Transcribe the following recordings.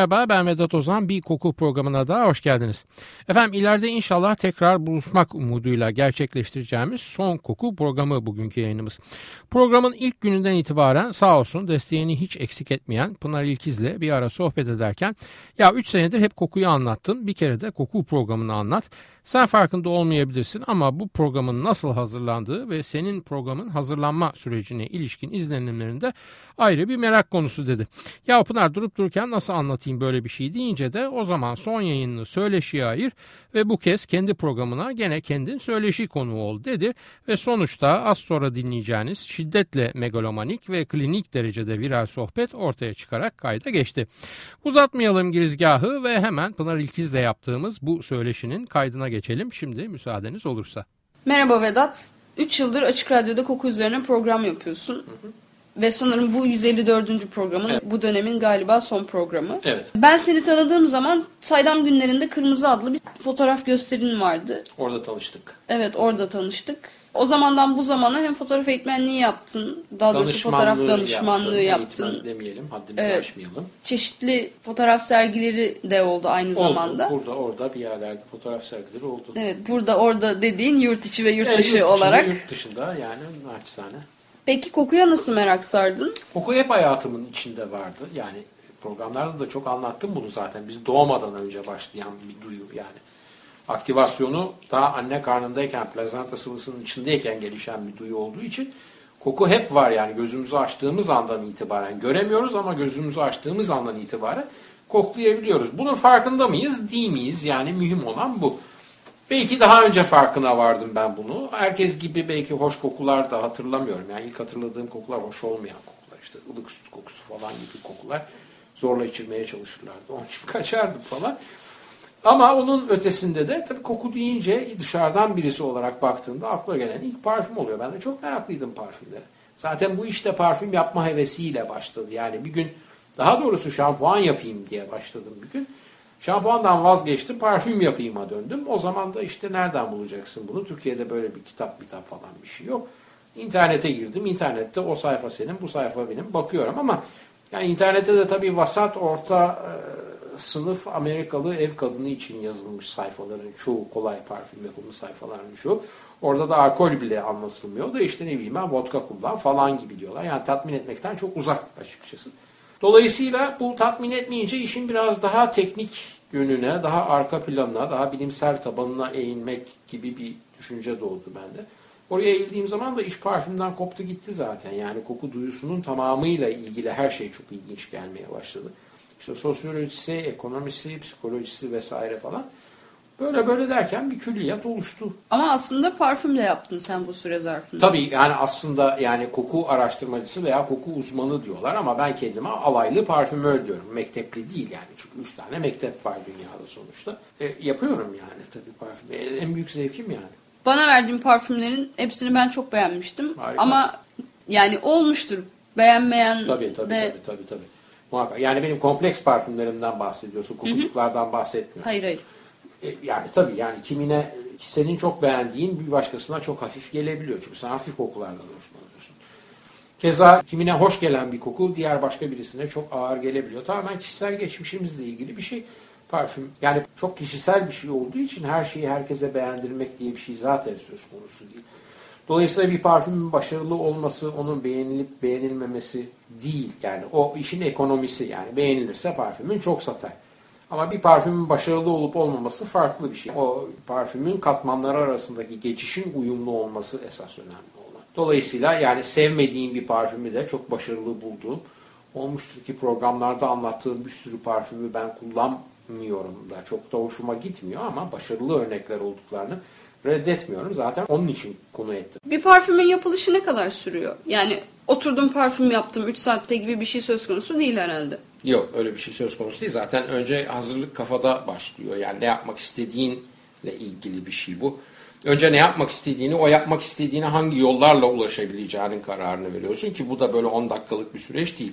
Merhaba ben Vedat Ozan. Bir koku programına daha hoş geldiniz. Efendim ileride inşallah tekrar buluşmak umuduyla gerçekleştireceğimiz son koku programı bugünkü yayınımız. Programın ilk gününden itibaren sağ olsun desteğini hiç eksik etmeyen Pınar İlkiz'le bir ara sohbet ederken ya 3 senedir hep kokuyu anlattın bir kere de koku programını anlat. Sen farkında olmayabilirsin ama bu programın nasıl hazırlandığı ve senin programın hazırlanma sürecine ilişkin izlenimlerinde ayrı bir merak konusu dedi. Ya Pınar durup dururken nasıl anlatayım böyle bir şey deyince de o zaman son yayınını söyleşiye ayır ve bu kez kendi programına gene kendin söyleşi konuğu ol dedi ve sonuçta az sonra dinleyeceğiniz şiddetle megalomanik ve klinik derecede viral sohbet ortaya çıkarak kayda geçti. Uzatmayalım girizgahı ve hemen Pınar İlkiz'le yaptığımız bu söyleşinin kaydına geçelim şimdi müsaadeniz olursa. Merhaba Vedat. 3 yıldır Açık Radyo'da koku üzerine program yapıyorsun. Hı hı. Ve sanırım bu 154. programın evet. bu dönemin galiba son programı. Evet. Ben seni tanıdığım zaman Saydam Günlerinde Kırmızı adlı bir fotoğraf gösterin vardı. Orada tanıştık. Evet orada tanıştık. O zamandan bu zamana hem fotoğraf eğitmenliği yaptın, daha doğrusu fotoğraf danışmanlığı yaptın. yaptın. demeyelim, haddimizi evet. aşmayalım. Çeşitli fotoğraf sergileri de oldu aynı oldu. zamanda. Burada, orada bir yerlerde fotoğraf sergileri oldu. Evet, burada, orada dediğin yurt içi ve yurt evet, dışı yurt olarak. Yurt dışında yani naçizane. Peki kokuya nasıl merak sardın? Koku hep hayatımın içinde vardı. Yani programlarda da çok anlattım bunu zaten. Biz doğmadan önce başlayan bir duyu yani aktivasyonu daha anne karnındayken, plazenta sıvısının içindeyken gelişen bir duyu olduğu için koku hep var yani gözümüzü açtığımız andan itibaren. Göremiyoruz ama gözümüzü açtığımız andan itibaren koklayabiliyoruz. Bunun farkında mıyız, değil miyiz? Yani mühim olan bu. Belki daha önce farkına vardım ben bunu. Herkes gibi belki hoş kokular da hatırlamıyorum. Yani ilk hatırladığım kokular hoş olmayan kokular. İşte ılık süt kokusu falan gibi kokular. Zorla içirmeye çalışırlardı. Onun için kaçardım falan. Ama onun ötesinde de tabii koku deyince dışarıdan birisi olarak baktığında akla gelen ilk parfüm oluyor. Ben de çok meraklıydım parfümlere. Zaten bu işte parfüm yapma hevesiyle başladı. Yani bir gün daha doğrusu şampuan yapayım diye başladım bir gün. Şampuandan vazgeçtim, parfüm yapayım'a döndüm. O zaman da işte nereden bulacaksın bunu? Türkiye'de böyle bir kitap kitap falan bir şey yok. İnternete girdim. İnternette o sayfa senin, bu sayfa benim. Bakıyorum ama yani internette de tabii vasat, orta sınıf Amerikalı ev kadını için yazılmış sayfaların çoğu kolay parfüm yapımı sayfaların çoğu. Orada da alkol bile anlatılmıyor da işte ne bileyim ben vodka kullan falan gibi diyorlar. Yani tatmin etmekten çok uzak açıkçası. Dolayısıyla bu tatmin etmeyince işin biraz daha teknik yönüne, daha arka planına, daha bilimsel tabanına eğilmek gibi bir düşünce doğdu bende. Oraya eğildiğim zaman da iş parfümden koptu gitti zaten. Yani koku duyusunun tamamıyla ilgili her şey çok ilginç gelmeye başladı. İşte sosyolojisi, ekonomisi, psikolojisi vesaire falan. Böyle böyle derken bir külliyat oluştu. Ama aslında parfümle yaptın sen bu süre zarfında. Tabii yani aslında yani koku araştırmacısı veya koku uzmanı diyorlar ama ben kendime alaylı parfümör diyorum. Mektepli değil yani çünkü üç tane mektep var dünyada sonuçta. E, yapıyorum yani tabii parfüm. E, en büyük zevkim yani. Bana verdiğin parfümlerin hepsini ben çok beğenmiştim. Harika. Ama yani olmuştur. Beğenmeyen tabii, tabii, de... Tabii tabii tabii. Muhakkak. Yani benim kompleks parfümlerimden bahsediyorsun. Kokucuklardan bahsetmiyorsun. Hayır hayır. E, yani tabii yani kimine senin çok beğendiğin bir başkasına çok hafif gelebiliyor. Çünkü sen hafif kokulardan hoşlanıyorsun. Keza kimine hoş gelen bir koku diğer başka birisine çok ağır gelebiliyor. Tamamen kişisel geçmişimizle ilgili bir şey parfüm. Yani çok kişisel bir şey olduğu için her şeyi herkese beğendirmek diye bir şey zaten söz konusu değil. Dolayısıyla bir parfümün başarılı olması, onun beğenilip beğenilmemesi değil. Yani o işin ekonomisi yani beğenilirse parfümün çok satar. Ama bir parfümün başarılı olup olmaması farklı bir şey. O parfümün katmanları arasındaki geçişin uyumlu olması esas önemli olan. Dolayısıyla yani sevmediğim bir parfümü de çok başarılı bulduğum olmuştur ki programlarda anlattığım bir sürü parfümü ben kullanmıyorum da çok da hoşuma gitmiyor ama başarılı örnekler olduklarını reddetmiyorum. Zaten onun için konu ettim. Bir parfümün yapılışı ne kadar sürüyor? Yani oturdum parfüm yaptım 3 saatte gibi bir şey söz konusu değil herhalde. Yok öyle bir şey söz konusu değil. Zaten önce hazırlık kafada başlıyor. Yani ne yapmak istediğinle ilgili bir şey bu. Önce ne yapmak istediğini, o yapmak istediğine hangi yollarla ulaşabileceğinin kararını veriyorsun ki bu da böyle 10 dakikalık bir süreç değil.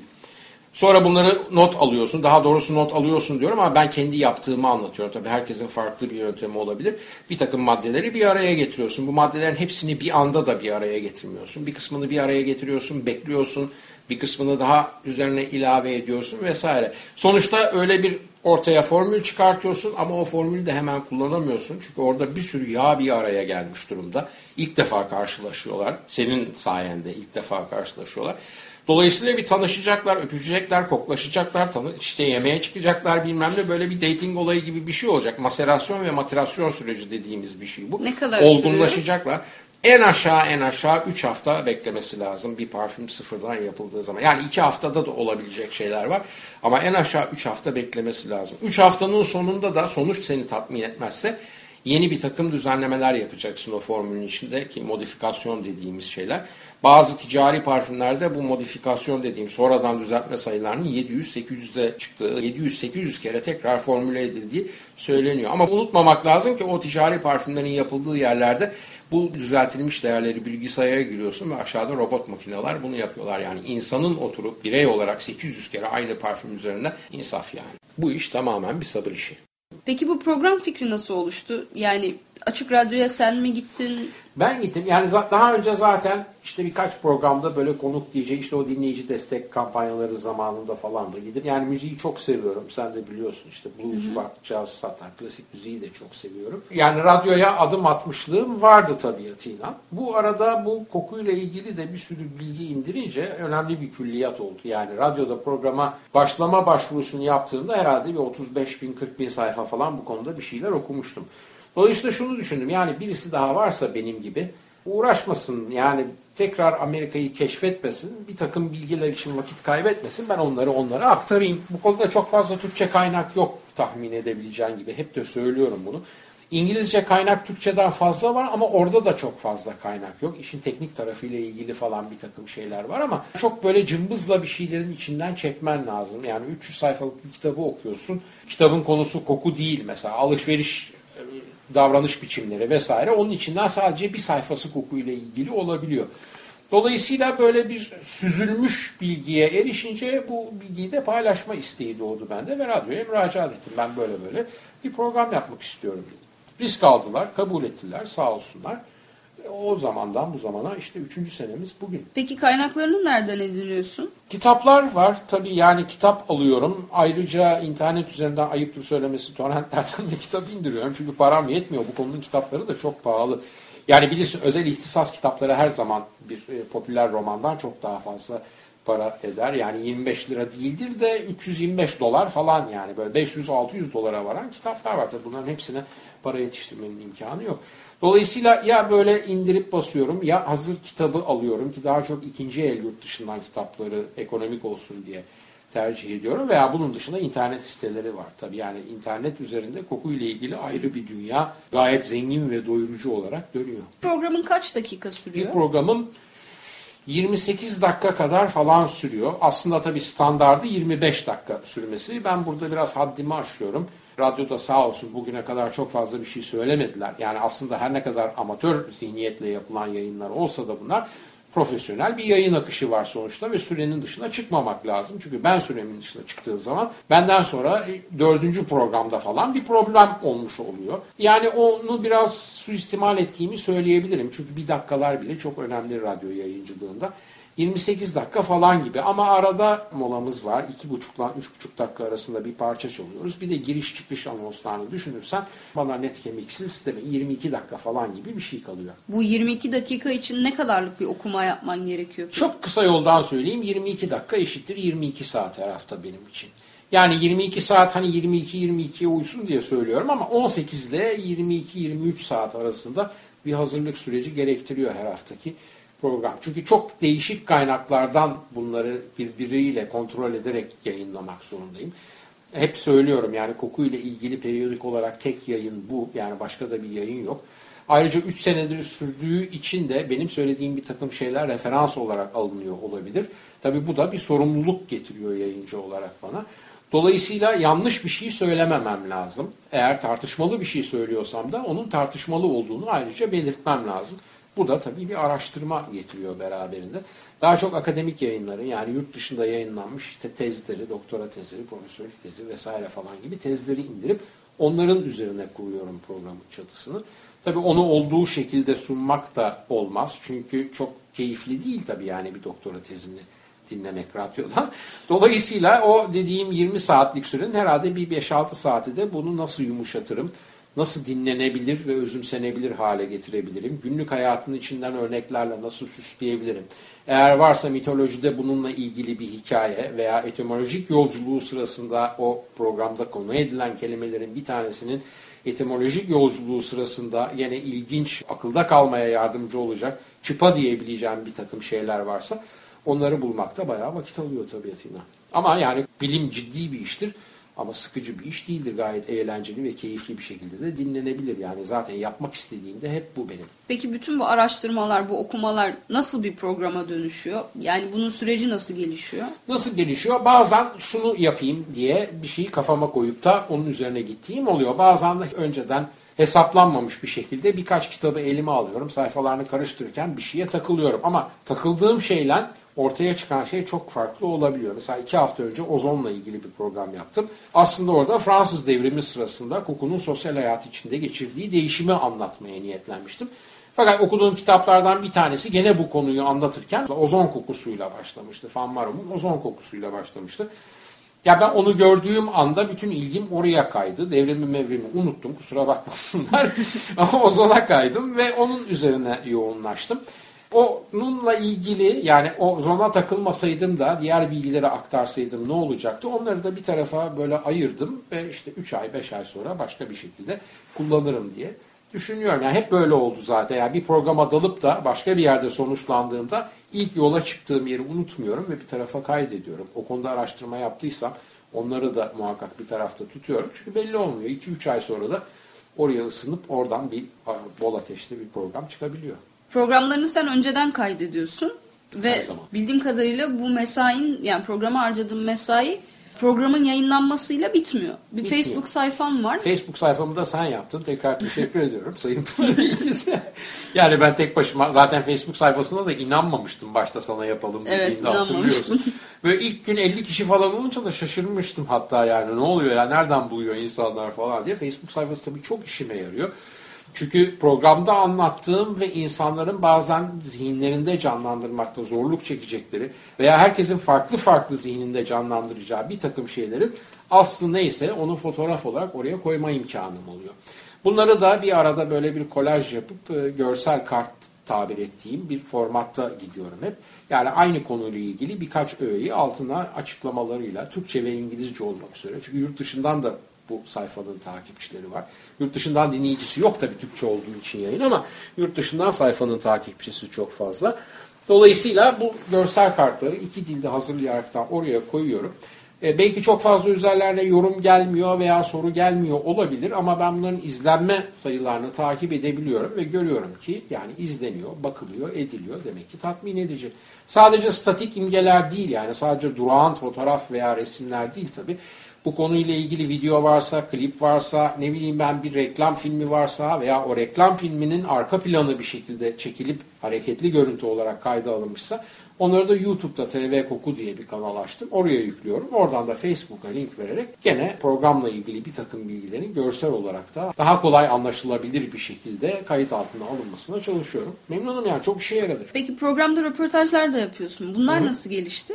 Sonra bunları not alıyorsun. Daha doğrusu not alıyorsun diyorum ama ben kendi yaptığımı anlatıyorum. Tabii herkesin farklı bir yöntemi olabilir. Bir takım maddeleri bir araya getiriyorsun. Bu maddelerin hepsini bir anda da bir araya getirmiyorsun. Bir kısmını bir araya getiriyorsun, bekliyorsun. Bir kısmını daha üzerine ilave ediyorsun vesaire. Sonuçta öyle bir ortaya formül çıkartıyorsun ama o formülü de hemen kullanamıyorsun. Çünkü orada bir sürü yağ bir araya gelmiş durumda. İlk defa karşılaşıyorlar. Senin sayende ilk defa karşılaşıyorlar. Dolayısıyla bir tanışacaklar, öpüşecekler, koklaşacaklar, tanı işte yemeğe çıkacaklar bilmem ne böyle bir dating olayı gibi bir şey olacak. Maserasyon ve materasyon süreci dediğimiz bir şey bu. Ne kadar Olgunlaşacaklar. En aşağı en aşağı 3 hafta beklemesi lazım bir parfüm sıfırdan yapıldığı zaman. Yani 2 haftada da olabilecek şeyler var. Ama en aşağı 3 hafta beklemesi lazım. 3 haftanın sonunda da sonuç seni tatmin etmezse yeni bir takım düzenlemeler yapacaksın o formülün içindeki modifikasyon dediğimiz şeyler. Bazı ticari parfümlerde bu modifikasyon dediğim sonradan düzeltme sayılarının 700-800'e çıktığı, 700-800 kere tekrar formüle edildiği söyleniyor. Ama unutmamak lazım ki o ticari parfümlerin yapıldığı yerlerde bu düzeltilmiş değerleri bilgisayara giriyorsun ve aşağıda robot makineler bunu yapıyorlar. Yani insanın oturup birey olarak 800 kere aynı parfüm üzerinde insaf yani. Bu iş tamamen bir sabır işi. Peki bu program fikri nasıl oluştu? Yani Açık Radyo'ya sen mi gittin? Ben gittim. Yani daha önce zaten işte birkaç programda böyle konuk diyecek işte o dinleyici destek kampanyaları zamanında falan da gidip yani müziği çok seviyorum. Sen de biliyorsun işte blues, rock, jazz, hatta klasik müziği de çok seviyorum. Yani radyoya adım atmışlığım vardı tabiatıyla. Bu arada bu kokuyla ilgili de bir sürü bilgi indirince önemli bir külliyat oldu. Yani radyoda programa başlama başvurusunu yaptığımda herhalde bir 35 bin 40 bin sayfa falan bu konuda bir şeyler okumuştum. Dolayısıyla şunu düşündüm yani birisi daha varsa benim gibi uğraşmasın yani tekrar Amerika'yı keşfetmesin, bir takım bilgiler için vakit kaybetmesin, ben onları onlara aktarayım. Bu konuda çok fazla Türkçe kaynak yok tahmin edebileceğin gibi, hep de söylüyorum bunu. İngilizce kaynak Türkçeden fazla var ama orada da çok fazla kaynak yok. İşin teknik tarafıyla ilgili falan bir takım şeyler var ama çok böyle cımbızla bir şeylerin içinden çekmen lazım. Yani 300 sayfalık bir kitabı okuyorsun. Kitabın konusu koku değil mesela. Alışveriş davranış biçimleri vesaire onun içinden sadece bir sayfası kokuyla ilgili olabiliyor. Dolayısıyla böyle bir süzülmüş bilgiye erişince bu bilgiyi de paylaşma isteği doğdu bende ve radyoya müracaat ettim. Ben böyle böyle bir program yapmak istiyorum Risk aldılar, kabul ettiler sağ olsunlar. O zamandan bu zamana işte üçüncü senemiz bugün. Peki kaynaklarını nereden ediniyorsun? Kitaplar var. Tabii yani kitap alıyorum. Ayrıca internet üzerinden ayıptır söylemesi torrentlerden de kitap indiriyorum. Çünkü param yetmiyor. Bu konunun kitapları da çok pahalı. Yani bilirsin özel ihtisas kitapları her zaman bir e, popüler romandan çok daha fazla para eder. Yani 25 lira değildir de 325 dolar falan yani böyle 500-600 dolara varan kitaplar var. Tabii bunların hepsine para yetiştirmenin imkanı yok. Dolayısıyla ya böyle indirip basıyorum ya hazır kitabı alıyorum ki daha çok ikinci el yurt dışından kitapları ekonomik olsun diye tercih ediyorum veya bunun dışında internet siteleri var. Tabii yani internet üzerinde kokuyla ilgili ayrı bir dünya gayet zengin ve doyurucu olarak dönüyor. Programın kaç dakika sürüyor? Bir programım 28 dakika kadar falan sürüyor. Aslında tabii standardı 25 dakika sürmesi. Ben burada biraz haddimi aşıyorum. Radyoda sağ olsun bugüne kadar çok fazla bir şey söylemediler. Yani aslında her ne kadar amatör zihniyetle yapılan yayınlar olsa da bunlar profesyonel bir yayın akışı var sonuçta ve sürenin dışına çıkmamak lazım. Çünkü ben süremin dışına çıktığım zaman benden sonra dördüncü programda falan bir problem olmuş oluyor. Yani onu biraz suistimal ettiğimi söyleyebilirim. Çünkü bir dakikalar bile çok önemli radyo yayıncılığında. 28 dakika falan gibi ama arada molamız var. 2,5 ile 3,5 dakika arasında bir parça çalıyoruz. Bir de giriş çıkış anonslarını düşünürsen bana net kemiksiz değil 22 dakika falan gibi bir şey kalıyor. Bu 22 dakika için ne kadarlık bir okuma yapman gerekiyor? Çok kısa yoldan söyleyeyim 22 dakika eşittir 22 saat her hafta benim için. Yani 22 saat hani 22-22'ye uysun diye söylüyorum ama 18 ile 22-23 saat arasında bir hazırlık süreci gerektiriyor her haftaki program. Çünkü çok değişik kaynaklardan bunları birbiriyle kontrol ederek yayınlamak zorundayım. Hep söylüyorum yani kokuyla ilgili periyodik olarak tek yayın bu. Yani başka da bir yayın yok. Ayrıca 3 senedir sürdüğü için de benim söylediğim bir takım şeyler referans olarak alınıyor olabilir. Tabii bu da bir sorumluluk getiriyor yayıncı olarak bana. Dolayısıyla yanlış bir şey söylememem lazım. Eğer tartışmalı bir şey söylüyorsam da onun tartışmalı olduğunu ayrıca belirtmem lazım. Bu da tabii bir araştırma getiriyor beraberinde. Daha çok akademik yayınları yani yurt dışında yayınlanmış işte tezleri, doktora tezleri, profesörlük tezi vesaire falan gibi tezleri indirip onların üzerine kuruyorum programın çatısını. Tabii onu olduğu şekilde sunmak da olmaz. Çünkü çok keyifli değil tabii yani bir doktora tezini dinlemek radyodan. Dolayısıyla o dediğim 20 saatlik sürenin herhalde bir 5-6 saati de bunu nasıl yumuşatırım, nasıl dinlenebilir ve özümsenebilir hale getirebilirim, günlük hayatın içinden örneklerle nasıl süsleyebilirim. Eğer varsa mitolojide bununla ilgili bir hikaye veya etimolojik yolculuğu sırasında o programda konu edilen kelimelerin bir tanesinin etimolojik yolculuğu sırasında yine ilginç, akılda kalmaya yardımcı olacak, çıpa diyebileceğim bir takım şeyler varsa onları bulmakta bayağı vakit alıyor tabiatıyla. Ama yani bilim ciddi bir iştir. Ama sıkıcı bir iş değildir. Gayet eğlenceli ve keyifli bir şekilde de dinlenebilir. Yani zaten yapmak istediğim de hep bu benim. Peki bütün bu araştırmalar, bu okumalar nasıl bir programa dönüşüyor? Yani bunun süreci nasıl gelişiyor? Nasıl gelişiyor? Bazen şunu yapayım diye bir şeyi kafama koyup da onun üzerine gittiğim oluyor. Bazen de önceden hesaplanmamış bir şekilde birkaç kitabı elime alıyorum. Sayfalarını karıştırırken bir şeye takılıyorum. Ama takıldığım şeyle ortaya çıkan şey çok farklı olabiliyor. Mesela iki hafta önce ozonla ilgili bir program yaptım. Aslında orada Fransız devrimi sırasında kokunun sosyal hayat içinde geçirdiği değişimi anlatmaya niyetlenmiştim. Fakat okuduğum kitaplardan bir tanesi gene bu konuyu anlatırken ozon kokusuyla başlamıştı. Van Marum'un ozon kokusuyla başlamıştı. Ya ben onu gördüğüm anda bütün ilgim oraya kaydı. Devrimi mevrimi unuttum kusura bakmasınlar. Ama ozona kaydım ve onun üzerine yoğunlaştım. Onunla ilgili yani o zona takılmasaydım da diğer bilgileri aktarsaydım ne olacaktı? Onları da bir tarafa böyle ayırdım ve işte 3 ay 5 ay sonra başka bir şekilde kullanırım diye düşünüyorum. Yani hep böyle oldu zaten. Yani bir programa dalıp da başka bir yerde sonuçlandığımda ilk yola çıktığım yeri unutmuyorum ve bir tarafa kaydediyorum. O konuda araştırma yaptıysam onları da muhakkak bir tarafta tutuyorum. Çünkü belli olmuyor. 2-3 ay sonra da oraya ısınıp oradan bir bol ateşli bir program çıkabiliyor. Programlarını sen önceden kaydediyorsun ve bildiğim kadarıyla bu mesain yani programa harcadığın mesai programın yayınlanmasıyla bitmiyor. Bir bitmiyor. Facebook sayfam var. Facebook sayfamı da sen yaptın. Tekrar teşekkür ediyorum Sayın Yani ben tek başıma zaten Facebook sayfasına da inanmamıştım başta sana yapalım dediğinde evet, hatırlıyorsun. Böyle ilk gün 50 kişi falan olunca da şaşırmıştım hatta yani ne oluyor ya nereden buluyor insanlar falan diye. Facebook sayfası tabii çok işime yarıyor. Çünkü programda anlattığım ve insanların bazen zihinlerinde canlandırmakta zorluk çekecekleri veya herkesin farklı farklı zihninde canlandıracağı bir takım şeylerin aslı neyse onu fotoğraf olarak oraya koyma imkanım oluyor. Bunları da bir arada böyle bir kolaj yapıp e, görsel kart tabir ettiğim bir formatta gidiyorum hep. Yani aynı konuyla ilgili birkaç öğeyi altına açıklamalarıyla Türkçe ve İngilizce olmak üzere. Çünkü yurt dışından da bu sayfanın takipçileri var. Yurt dışından dinleyicisi yok tabii Türkçe olduğu için yayın ama yurt dışından sayfanın takipçisi çok fazla. Dolayısıyla bu görsel kartları iki dilde hazırlayaraktan oraya koyuyorum. E, belki çok fazla üzerlerine yorum gelmiyor veya soru gelmiyor olabilir ama ben bunların izlenme sayılarını takip edebiliyorum ve görüyorum ki yani izleniyor, bakılıyor, ediliyor demek ki tatmin edici. Sadece statik imgeler değil yani sadece durağan fotoğraf veya resimler değil tabii bu konuyla ilgili video varsa, klip varsa, ne bileyim ben bir reklam filmi varsa veya o reklam filminin arka planı bir şekilde çekilip hareketli görüntü olarak kayda alınmışsa onları da YouTube'da TV Koku diye bir kanal açtım. Oraya yüklüyorum. Oradan da Facebook'a link vererek gene programla ilgili bir takım bilgilerin görsel olarak da daha kolay anlaşılabilir bir şekilde kayıt altına alınmasına çalışıyorum. Memnunum yani çok işe yaradı. Peki programda röportajlar da yapıyorsun. Bunlar Hı-hı. nasıl gelişti?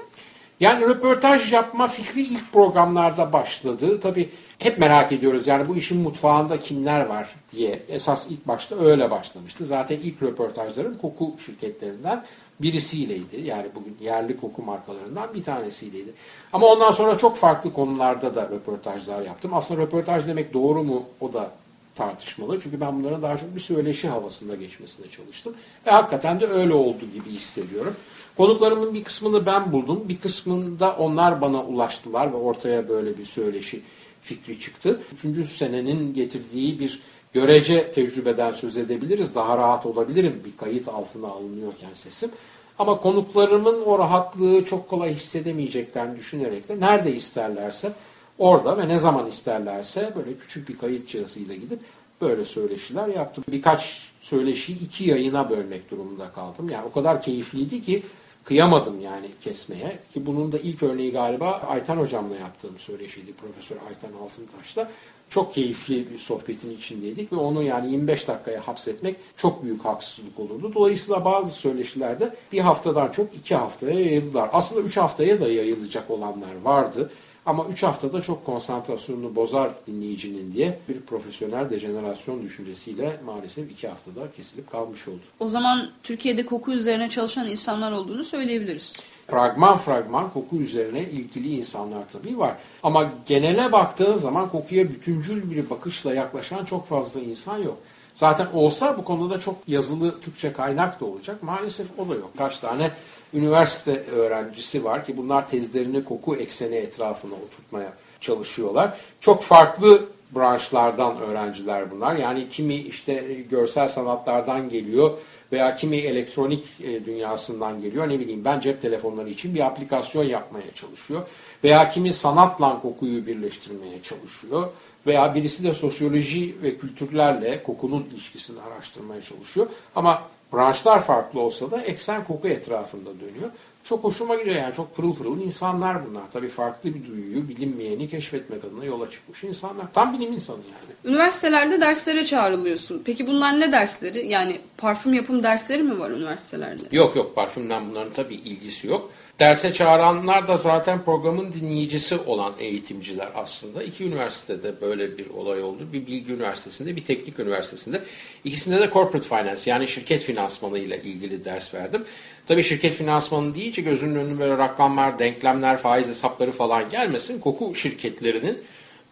Yani röportaj yapma fikri ilk programlarda başladı. Tabii hep merak ediyoruz yani bu işin mutfağında kimler var diye. Esas ilk başta öyle başlamıştı. Zaten ilk röportajların koku şirketlerinden birisiyleydi. Yani bugün yerli koku markalarından bir tanesiyleydi. Ama ondan sonra çok farklı konularda da röportajlar yaptım. Aslında röportaj demek doğru mu o da tartışmalı. Çünkü ben bunların daha çok bir söyleşi havasında geçmesine çalıştım. Ve hakikaten de öyle oldu gibi hissediyorum. Konuklarımın bir kısmını ben buldum. Bir kısmında onlar bana ulaştılar ve ortaya böyle bir söyleşi fikri çıktı. Üçüncü senenin getirdiği bir görece tecrübeden söz edebiliriz. Daha rahat olabilirim bir kayıt altına alınıyorken sesim. Ama konuklarımın o rahatlığı çok kolay hissedemeyeceklerini düşünerek de nerede isterlerse orada ve ne zaman isterlerse böyle küçük bir kayıt cihazıyla gidip böyle söyleşiler yaptım. Birkaç söyleşiyi iki yayına bölmek durumunda kaldım. Yani o kadar keyifliydi ki kıyamadım yani kesmeye. Ki bunun da ilk örneği galiba Aytan hocamla yaptığım söyleşiydi. Profesör Aytan Altıntaş'la. Çok keyifli bir sohbetin içindeydik ve onu yani 25 dakikaya hapsetmek çok büyük haksızlık olurdu. Dolayısıyla bazı söyleşilerde bir haftadan çok iki haftaya yayıldılar. Aslında üç haftaya da yayılacak olanlar vardı. Ama 3 haftada çok konsantrasyonunu bozar dinleyicinin diye bir profesyonel dejenerasyon düşüncesiyle maalesef 2 haftada kesilip kalmış oldu. O zaman Türkiye'de koku üzerine çalışan insanlar olduğunu söyleyebiliriz. Fragman fragman koku üzerine ilgili insanlar tabii var. Ama genele baktığın zaman kokuya bütüncül bir bakışla yaklaşan çok fazla insan yok. Zaten olsa bu konuda çok yazılı Türkçe kaynak da olacak. Maalesef o da yok. Kaç tane üniversite öğrencisi var ki bunlar tezlerini koku ekseni etrafına oturtmaya çalışıyorlar. Çok farklı branşlardan öğrenciler bunlar. Yani kimi işte görsel sanatlardan geliyor veya kimi elektronik e, dünyasından geliyor. Ne bileyim ben cep telefonları için bir aplikasyon yapmaya çalışıyor. Veya kimi sanatla kokuyu birleştirmeye çalışıyor. Veya birisi de sosyoloji ve kültürlerle kokunun ilişkisini araştırmaya çalışıyor. Ama branşlar farklı olsa da eksen koku etrafında dönüyor. Çok hoşuma gidiyor yani çok pırıl pırıl insanlar bunlar. Tabii farklı bir duyuyu bilinmeyeni keşfetmek adına yola çıkmış insanlar. Tam bilim insanı yani. Üniversitelerde derslere çağrılıyorsun. Peki bunlar ne dersleri? Yani parfüm yapım dersleri mi var üniversitelerde? Yok yok parfümden bunların tabii ilgisi yok. Derse çağıranlar da zaten programın dinleyicisi olan eğitimciler aslında. İki üniversitede böyle bir olay oldu. Bir bilgi üniversitesinde, bir teknik üniversitesinde. İkisinde de corporate finance yani şirket finansmanı ile ilgili ders verdim. Tabii şirket finansmanı deyince gözünün önüne böyle rakamlar, denklemler, faiz hesapları falan gelmesin. Koku şirketlerinin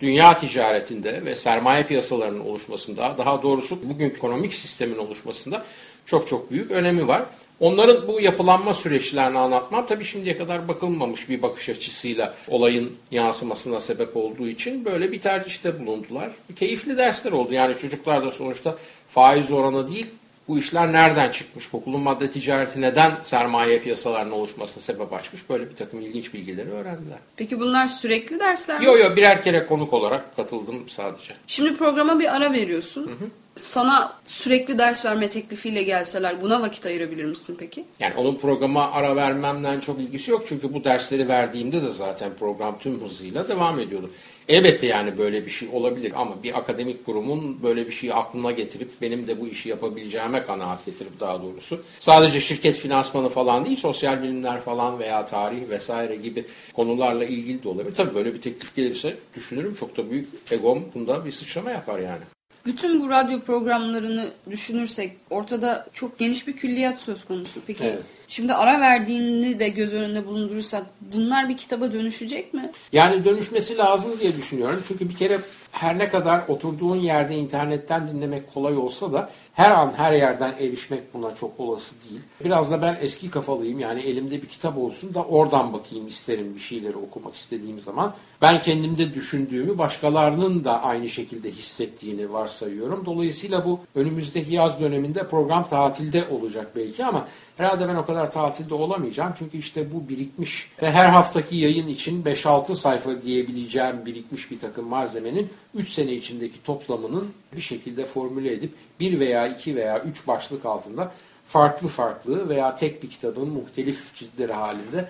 dünya ticaretinde ve sermaye piyasalarının oluşmasında, daha doğrusu bugün ekonomik sistemin oluşmasında çok çok büyük önemi var. Onların bu yapılanma süreçlerini anlatmam tabii şimdiye kadar bakılmamış bir bakış açısıyla olayın yansımasına sebep olduğu için böyle bir tercihte bulundular. Keyifli dersler oldu. Yani çocuklar da sonuçta faiz oranı değil bu işler nereden çıkmış? Kokulun madde ticareti neden sermaye piyasalarının oluşmasına sebep açmış? Böyle bir takım ilginç bilgileri öğrendiler. Peki bunlar sürekli dersler mi? Yok yok birer kere konuk olarak katıldım sadece. Şimdi programa bir ara veriyorsun. Hı hı. Sana sürekli ders verme teklifiyle gelseler buna vakit ayırabilir misin peki? Yani onun programa ara vermemden çok ilgisi yok. Çünkü bu dersleri verdiğimde de zaten program tüm hızıyla devam ediyordu. Elbette yani böyle bir şey olabilir ama bir akademik kurumun böyle bir şeyi aklına getirip benim de bu işi yapabileceğime kanaat getirip daha doğrusu sadece şirket finansmanı falan değil sosyal bilimler falan veya tarih vesaire gibi konularla ilgili de olabilir. Tabii böyle bir teklif gelirse düşünürüm çok da büyük egom bunda bir sıçrama yapar yani. Bütün bu radyo programlarını düşünürsek ortada çok geniş bir külliyat söz konusu. Peki evet. Şimdi ara verdiğini de göz önünde bulundurursak bunlar bir kitaba dönüşecek mi? Yani dönüşmesi lazım diye düşünüyorum. Çünkü bir kere her ne kadar oturduğun yerde internetten dinlemek kolay olsa da her an her yerden erişmek buna çok olası değil. Biraz da ben eski kafalıyım yani elimde bir kitap olsun da oradan bakayım isterim bir şeyleri okumak istediğim zaman. Ben kendimde düşündüğümü başkalarının da aynı şekilde hissettiğini varsayıyorum. Dolayısıyla bu önümüzdeki yaz döneminde program tatilde olacak belki ama herhalde ben o kadar tatilde olamayacağım. Çünkü işte bu birikmiş ve her haftaki yayın için 5-6 sayfa diyebileceğim birikmiş bir takım malzemenin 3 sene içindeki toplamının bir şekilde formüle edip bir veya iki veya üç başlık altında farklı farklı veya tek bir kitabın muhtelif ciltleri halinde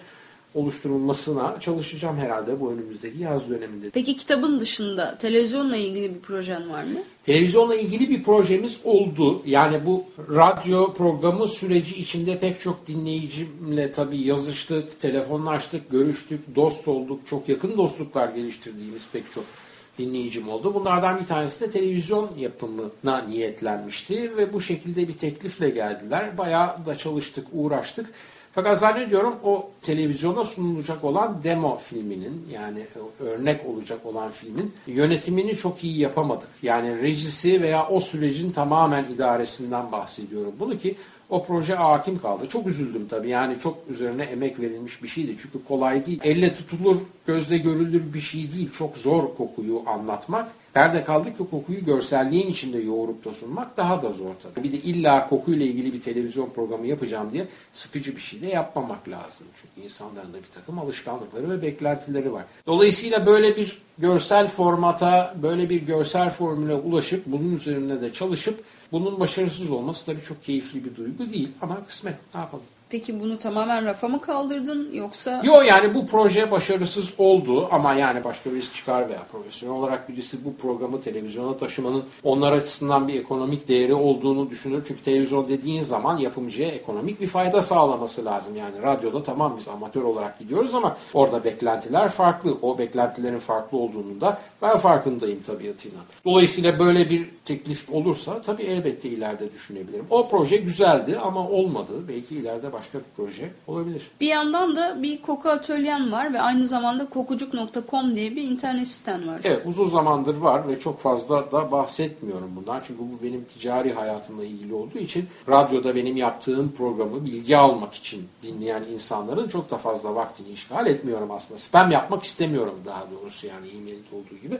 oluşturulmasına çalışacağım herhalde bu önümüzdeki yaz döneminde. Peki kitabın dışında televizyonla ilgili bir projen var mı? Televizyonla ilgili bir projemiz oldu. Yani bu radyo programı süreci içinde pek çok dinleyicimle tabii yazıştık, telefonlaştık, görüştük, dost olduk. Çok yakın dostluklar geliştirdiğimiz pek çok dinleyicim oldu. Bunlardan bir tanesi de televizyon yapımına niyetlenmişti ve bu şekilde bir teklifle geldiler. Bayağı da çalıştık, uğraştık. Fakat zannediyorum o televizyona sunulacak olan demo filminin yani örnek olacak olan filmin yönetimini çok iyi yapamadık. Yani rejisi veya o sürecin tamamen idaresinden bahsediyorum. Bunu ki o proje hakim kaldı. Çok üzüldüm tabii. Yani çok üzerine emek verilmiş bir şeydi. Çünkü kolay değil. Elle tutulur, gözle görülür bir şey değil. Çok zor kokuyu anlatmak. Nerede kaldık ki kokuyu görselliğin içinde yoğurup da sunmak daha da zor tabii. Bir de illa kokuyla ilgili bir televizyon programı yapacağım diye sıkıcı bir şey de yapmamak lazım. Çünkü insanların da bir takım alışkanlıkları ve beklentileri var. Dolayısıyla böyle bir görsel formata böyle bir görsel formüle ulaşıp bunun üzerine de çalışıp bunun başarısız olması tabii çok keyifli bir duygu değil ama kısmet ne yapalım. Peki bunu tamamen rafa mı kaldırdın yoksa? Yo yani bu proje başarısız oldu ama yani başka birisi çıkar veya profesyonel olarak birisi bu programı televizyona taşımanın onlar açısından bir ekonomik değeri olduğunu düşünür. Çünkü televizyon dediğin zaman yapımcıya ekonomik bir fayda sağlaması lazım. Yani radyoda tamam biz amatör olarak gidiyoruz ama orada beklentiler farklı. O beklentilerin farklı olduğunu da ben farkındayım tabiatıyla. Dolayısıyla böyle bir teklif olursa tabii elbette ileride düşünebilirim. O proje güzeldi ama olmadı. Belki ileride başka bir proje olabilir. Bir yandan da bir koku atölyen var ve aynı zamanda kokucuk.com diye bir internet siten var. Evet uzun zamandır var ve çok fazla da bahsetmiyorum bundan. Çünkü bu benim ticari hayatımla ilgili olduğu için radyoda benim yaptığım programı bilgi almak için dinleyen insanların çok da fazla vaktini işgal etmiyorum aslında. Spam yapmak istemiyorum daha doğrusu yani e-mailde olduğu gibi.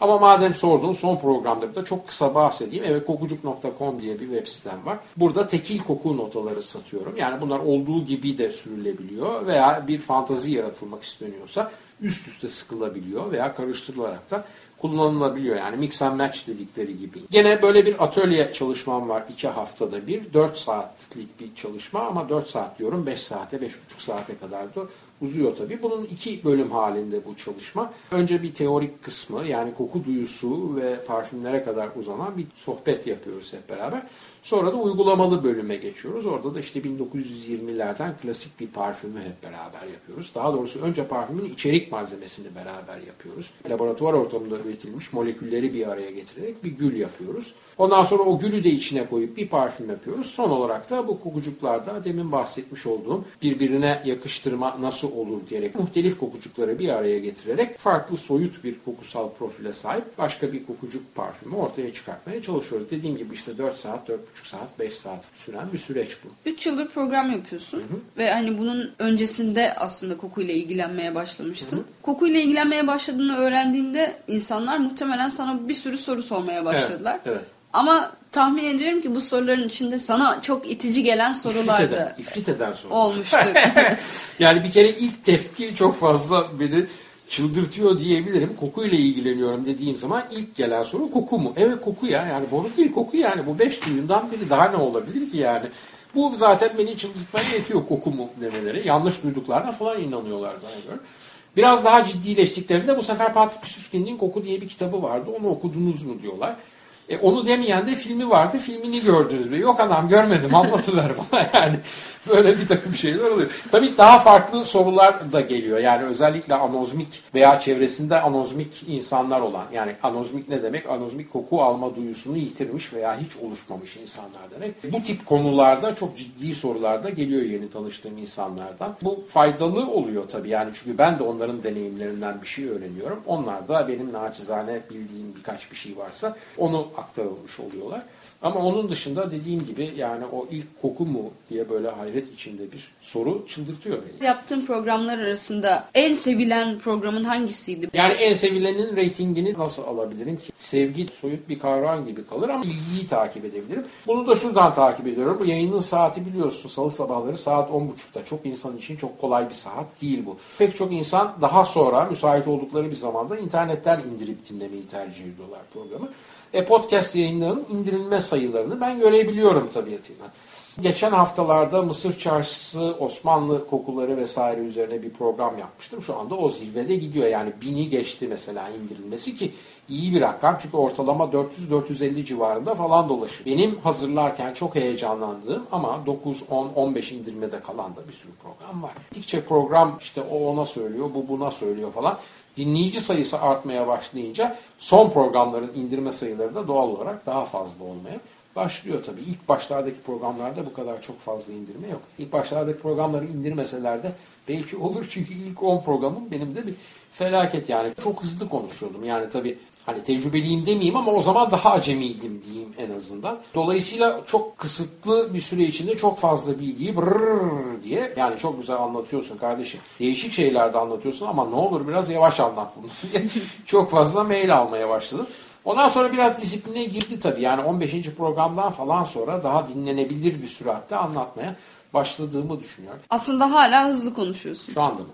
Ama madem sordun son programda da çok kısa bahsedeyim. Evet kokucuk.com diye bir web sitem var. Burada tekil koku notaları satıyorum. Yani bunlar olduğu gibi de sürülebiliyor veya bir fantazi yaratılmak isteniyorsa üst üste sıkılabiliyor veya karıştırılarak da kullanılabiliyor. Yani mix and match dedikleri gibi. Gene böyle bir atölye çalışmam var iki haftada bir. 4 saatlik bir çalışma ama 4 saat diyorum 5 saate 5,5 saate kadar da uzuyor tabii. Bunun iki bölüm halinde bu çalışma. Önce bir teorik kısmı yani koku duyusu ve parfümlere kadar uzanan bir sohbet yapıyoruz hep beraber. Sonra da uygulamalı bölüme geçiyoruz. Orada da işte 1920'lerden klasik bir parfümü hep beraber yapıyoruz. Daha doğrusu önce parfümün içerik malzemesini beraber yapıyoruz. Laboratuvar ortamında üretilmiş molekülleri bir araya getirerek bir gül yapıyoruz. Ondan sonra o gülü de içine koyup bir parfüm yapıyoruz. Son olarak da bu kokucuklarda demin bahsetmiş olduğum birbirine yakıştırma nasıl olur diyerek muhtelif kokucukları bir araya getirerek farklı soyut bir kokusal profile sahip başka bir kokucuk parfümü ortaya çıkartmaya çalışıyoruz. Dediğim gibi işte 4 saat, 4,5 saat, 5 saat süren bir süreç bu. 3 yıldır program yapıyorsun hı hı. ve hani bunun öncesinde aslında kokuyla ilgilenmeye başlamıştın. Hı hı. Kokuyla ilgilenmeye başladığını öğrendiğinde insanlar muhtemelen sana bir sürü soru sormaya başladılar. Evet, evet. Ama tahmin ediyorum ki bu soruların içinde sana çok itici gelen sorular ifrit eden, da ifrit eden sorular. olmuştur. yani bir kere ilk tepki çok fazla beni çıldırtıyor diyebilirim. Kokuyla ilgileniyorum dediğim zaman ilk gelen soru koku mu? Evet koku ya. Yani boru değil koku yani. Bu beş duyundan biri daha ne olabilir ki yani? Bu zaten beni çıldırtmaya yetiyor koku mu demeleri. Yanlış duyduklarına falan inanıyorlar zannediyorum. Biraz daha ciddileştiklerinde bu sefer Patrick Süskind'in Koku diye bir kitabı vardı. Onu okudunuz mu diyorlar. E, onu demeyen de filmi vardı. Filmini gördünüz mü? Yok adam görmedim anlatıver bana yani. Böyle bir takım şeyler oluyor. Tabii daha farklı sorular da geliyor. Yani özellikle anozmik veya çevresinde anozmik insanlar olan. Yani anozmik ne demek? Anozmik koku alma duyusunu yitirmiş veya hiç oluşmamış insanlar demek. Bu tip konularda çok ciddi sorular da geliyor yeni tanıştığım insanlardan. Bu faydalı oluyor tabii. Yani çünkü ben de onların deneyimlerinden bir şey öğreniyorum. Onlar da benim naçizane bildiğim birkaç bir şey varsa onu aktarılmış oluyorlar. Ama onun dışında dediğim gibi yani o ilk koku mu diye böyle hayret içinde bir soru çıldırtıyor beni. Yaptığın programlar arasında en sevilen programın hangisiydi? Yani en sevilenin reytingini nasıl alabilirim ki? Sevgi soyut bir kavram gibi kalır ama ilgiyi takip edebilirim. Bunu da şuradan takip ediyorum. Bu yayının saati biliyorsun salı sabahları saat 10.30'da. Çok insan için çok kolay bir saat değil bu. Pek çok insan daha sonra müsait oldukları bir zamanda internetten indirip dinlemeyi tercih ediyorlar programı. E, podcast yayınlarının indirilme sayılarını ben görebiliyorum tabiatıyla. Geçen haftalarda Mısır Çarşısı, Osmanlı kokuları vesaire üzerine bir program yapmıştım. Şu anda o zirvede gidiyor. Yani bini geçti mesela indirilmesi ki iyi bir rakam. Çünkü ortalama 400-450 civarında falan dolaşıyor. Benim hazırlarken çok heyecanlandığım ama 9, 10, 15 indirmede kalan da bir sürü program var. Gittikçe program işte o ona söylüyor, bu buna söylüyor falan. Dinleyici sayısı artmaya başlayınca son programların indirme sayıları da doğal olarak daha fazla olmaya başlıyor tabii. İlk başlardaki programlarda bu kadar çok fazla indirme yok. İlk başlardaki programları indirmeseler de belki olur çünkü ilk 10 programım benim de bir felaket yani. Çok hızlı konuşuyordum yani tabii hani tecrübeliyim demeyeyim ama o zaman daha acemiydim diyeyim en azından. Dolayısıyla çok kısıtlı bir süre içinde çok fazla bilgiyi brrrr diye yani çok güzel anlatıyorsun kardeşim. Değişik şeyler de anlatıyorsun ama ne olur biraz yavaş anlat bunu diye çok fazla mail almaya başladım. Ondan sonra biraz disipline girdi tabii. Yani 15. programdan falan sonra daha dinlenebilir bir süratte anlatmaya başladığımı düşünüyorum. Aslında hala hızlı konuşuyorsun. Şu anda mı?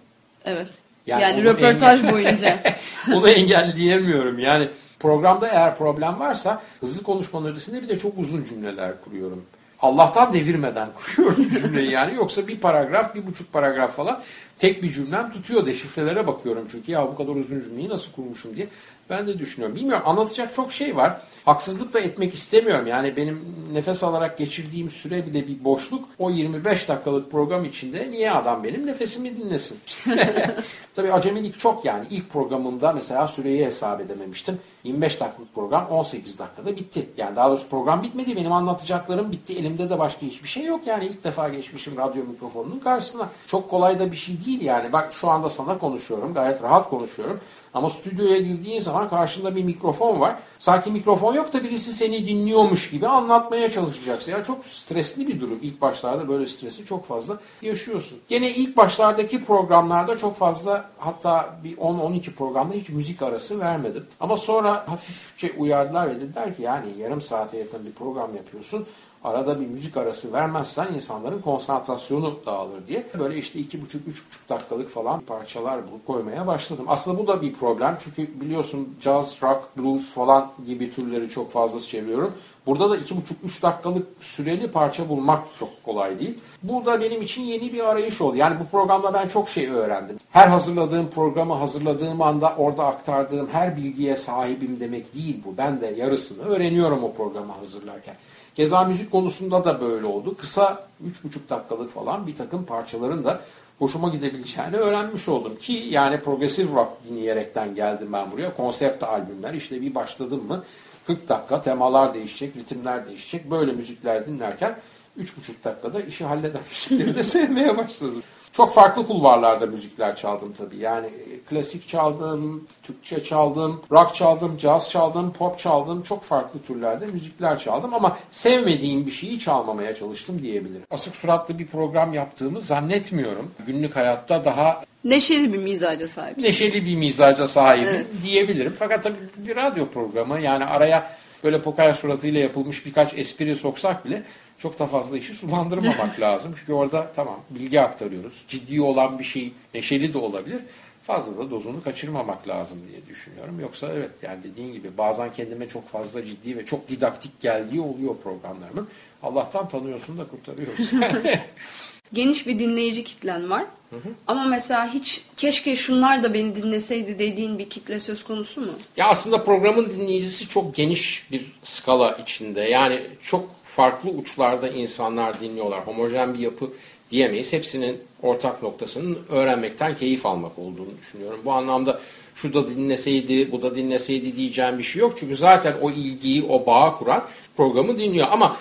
Evet. Yani, yani röportaj engel... boyunca. onu engelleyemiyorum. Yani programda eğer problem varsa hızlı konuşmanın ötesinde bir de çok uzun cümleler kuruyorum. Allah'tan devirmeden kuruyorum cümleyi yani. Yoksa bir paragraf, bir buçuk paragraf falan tek bir cümlem tutuyor. Deşifrelere bakıyorum çünkü ya bu kadar uzun cümleyi nasıl kurmuşum diye. Ben de düşünüyorum. Bilmiyorum anlatacak çok şey var. Haksızlık da etmek istemiyorum. Yani benim nefes alarak geçirdiğim süre bile bir boşluk. O 25 dakikalık program içinde niye adam benim nefesimi dinlesin? Tabii acemilik çok yani. İlk programımda mesela süreyi hesap edememiştim. 25 dakikalık program 18 dakikada bitti. Yani daha doğrusu program bitmedi. Benim anlatacaklarım bitti. Elimde de başka hiçbir şey yok. Yani ilk defa geçmişim radyo mikrofonunun karşısına. Çok kolay da bir şey değil yani. Bak şu anda sana konuşuyorum. Gayet rahat konuşuyorum. Ama stüdyoya girdiğin zaman karşında bir mikrofon var. Sanki mikrofon yok da birisi seni dinliyormuş gibi anlatmaya çalışacaksın. Ya çok stresli bir durum. İlk başlarda böyle stresi çok fazla yaşıyorsun. Gene ilk başlardaki programlarda çok fazla hatta bir 10-12 programda hiç müzik arası vermedim. Ama sonra hafifçe uyardılar ve dediler ki yani yarım saate yakın bir program yapıyorsun arada bir müzik arası vermezsen insanların konsantrasyonu dağılır diye. Böyle işte iki buçuk, üç buçuk dakikalık falan parçalar bulup koymaya başladım. Aslında bu da bir problem çünkü biliyorsun jazz, rock, blues falan gibi türleri çok fazla çeviriyorum. Burada da iki buçuk, üç dakikalık süreli parça bulmak çok kolay değil. Bu da benim için yeni bir arayış oldu. Yani bu programda ben çok şey öğrendim. Her hazırladığım programı hazırladığım anda orada aktardığım her bilgiye sahibim demek değil bu. Ben de yarısını öğreniyorum o programı hazırlarken. Keza müzik konusunda da böyle oldu. Kısa 3,5 dakikalık falan bir takım parçaların da hoşuma gidebileceğini öğrenmiş oldum. Ki yani progressive rock dinleyerekten geldim ben buraya. Konsept albümler işte bir başladım mı 40 dakika temalar değişecek, ritimler değişecek. Böyle müzikler dinlerken 3,5 dakikada işi halleden müzikleri de sevmeye başladım. Çok farklı kulvarlarda müzikler çaldım tabii. Yani e, klasik çaldım, Türkçe çaldım, rock çaldım, jazz çaldım, pop çaldım. Çok farklı türlerde müzikler çaldım ama sevmediğim bir şeyi çalmamaya çalıştım diyebilirim. Asık suratlı bir program yaptığımı zannetmiyorum. Günlük hayatta daha Neşeli bir mizaca sahip. Neşeli bir mizaca sahibim evet. diyebilirim. Fakat tabii bir radyo programı yani araya böyle poker suratıyla yapılmış birkaç espri soksak bile çok da fazla işi sulandırmamak lazım. Çünkü orada tamam bilgi aktarıyoruz. Ciddi olan bir şey neşeli de olabilir. Fazla da dozunu kaçırmamak lazım diye düşünüyorum. Yoksa evet yani dediğin gibi bazen kendime çok fazla ciddi ve çok didaktik geldiği oluyor programlarımın. Allah'tan tanıyorsun da kurtarıyoruz. Geniş bir dinleyici kitlen var. Hı hı. Ama mesela hiç keşke şunlar da beni dinleseydi dediğin bir kitle söz konusu mu? Ya aslında programın dinleyicisi çok geniş bir skala içinde. Yani çok farklı uçlarda insanlar dinliyorlar. Homojen bir yapı diyemeyiz. Hepsinin ortak noktasının öğrenmekten keyif almak olduğunu düşünüyorum. Bu anlamda şu da dinleseydi, bu da dinleseydi diyeceğim bir şey yok. Çünkü zaten o ilgiyi, o bağı kuran programı dinliyor. Ama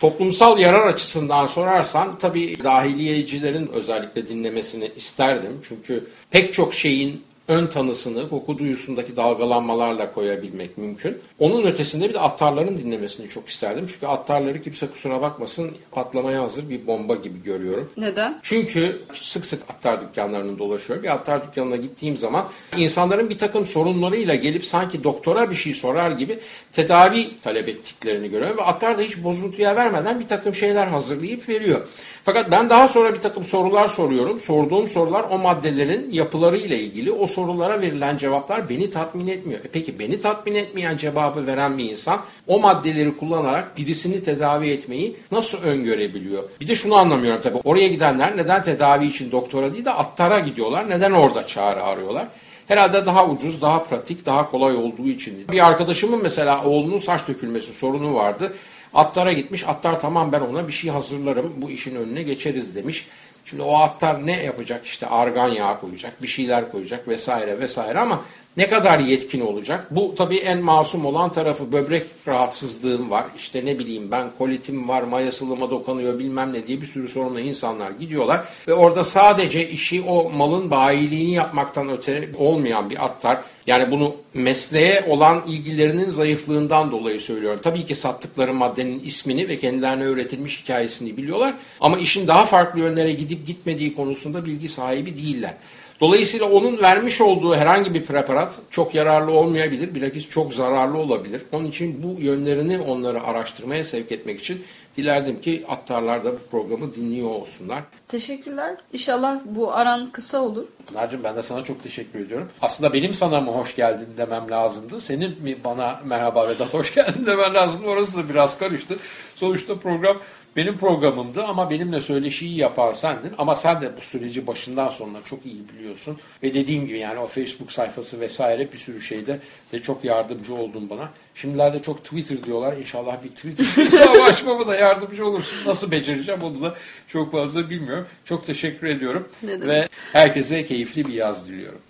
toplumsal yarar açısından sorarsan tabii dahiliyecilerin özellikle dinlemesini isterdim. Çünkü pek çok şeyin ön tanısını koku duyusundaki dalgalanmalarla koyabilmek mümkün. Onun ötesinde bir de attarların dinlemesini çok isterdim. Çünkü attarları kimse kusura bakmasın patlamaya hazır bir bomba gibi görüyorum. Neden? Çünkü sık sık attar dükkanlarının dolaşıyorum. Bir attar dükkanına gittiğim zaman insanların bir takım sorunlarıyla gelip sanki doktora bir şey sorar gibi tedavi talep ettiklerini görüyorum. Ve attar da hiç bozuntuya vermeden bir takım şeyler hazırlayıp veriyor. Fakat ben daha sonra bir takım sorular soruyorum. Sorduğum sorular o maddelerin yapıları ile ilgili. O sorulara verilen cevaplar beni tatmin etmiyor. E peki beni tatmin etmeyen cevabı veren bir insan o maddeleri kullanarak birisini tedavi etmeyi nasıl öngörebiliyor? Bir de şunu anlamıyorum tabii. Oraya gidenler neden tedavi için doktora değil de attara gidiyorlar? Neden orada çağrı arıyorlar? Herhalde daha ucuz, daha pratik, daha kolay olduğu için. Bir arkadaşımın mesela oğlunun saç dökülmesi sorunu vardı. Attara gitmiş. Attar tamam ben ona bir şey hazırlarım. Bu işin önüne geçeriz demiş. Şimdi o attar ne yapacak? İşte argan yağı koyacak, bir şeyler koyacak vesaire vesaire ama ne kadar yetkin olacak? Bu tabii en masum olan tarafı böbrek rahatsızlığım var. İşte ne bileyim ben kolitim var, mayasılıma dokunuyor bilmem ne diye bir sürü sorunla insanlar gidiyorlar. Ve orada sadece işi o malın bayiliğini yapmaktan öte olmayan bir attar. Yani bunu mesleğe olan ilgilerinin zayıflığından dolayı söylüyorum. Tabii ki sattıkları maddenin ismini ve kendilerine öğretilmiş hikayesini biliyorlar. Ama işin daha farklı yönlere gidip gitmediği konusunda bilgi sahibi değiller. Dolayısıyla onun vermiş olduğu herhangi bir preparat çok yararlı olmayabilir. Bilakis çok zararlı olabilir. Onun için bu yönlerini onları araştırmaya sevk etmek için dilerdim ki attarlar da bu programı dinliyor olsunlar. Teşekkürler. İnşallah bu aran kısa olur. Pınar'cığım ben de sana çok teşekkür ediyorum. Aslında benim sana mı hoş geldin demem lazımdı. Senin mi bana merhaba Vedat hoş geldin demen lazımdı. Orası da biraz karıştı. Sonuçta program benim programımdı ama benimle söyleşiyi yapan sendin. Ama sen de bu süreci başından sonuna çok iyi biliyorsun. Ve dediğim gibi yani o Facebook sayfası vesaire bir sürü şeyde de çok yardımcı oldun bana. Şimdilerde çok Twitter diyorlar. İnşallah bir Twitter hesabı açmama da yardımcı olursun. Nasıl becereceğim onu da çok fazla bilmiyorum. Çok teşekkür ediyorum. Ve herkese keyifli bir yaz diliyorum.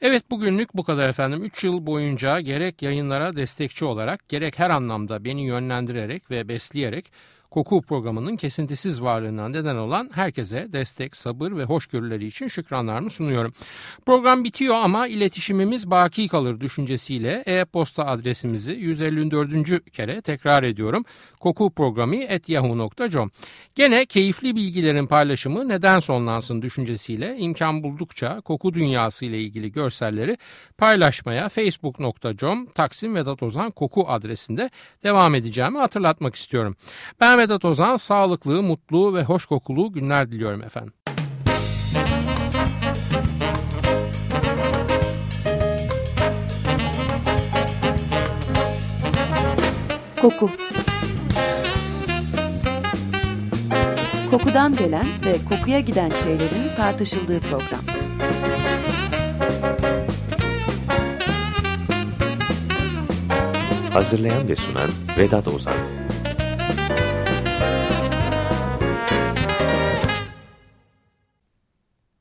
Evet bugünlük bu kadar efendim. 3 yıl boyunca gerek yayınlara destekçi olarak gerek her anlamda beni yönlendirerek ve besleyerek Koku programının kesintisiz varlığına neden olan herkese destek, sabır ve hoşgörüleri için şükranlarımı sunuyorum. Program bitiyor ama iletişimimiz baki kalır düşüncesiyle e-posta adresimizi 154. kere tekrar ediyorum. kokuprogrami.yahoo.com Gene keyifli bilgilerin paylaşımı neden sonlansın düşüncesiyle imkan buldukça koku dünyası ile ilgili görselleri paylaşmaya facebook.com Taksim Vedat Koku adresinde devam edeceğimi hatırlatmak istiyorum. Ben Vedat Ozan sağlıklı, mutlu ve hoş kokulu günler diliyorum efendim. Koku Kokudan gelen ve kokuya giden şeylerin tartışıldığı program. Hazırlayan ve sunan Vedat Ozan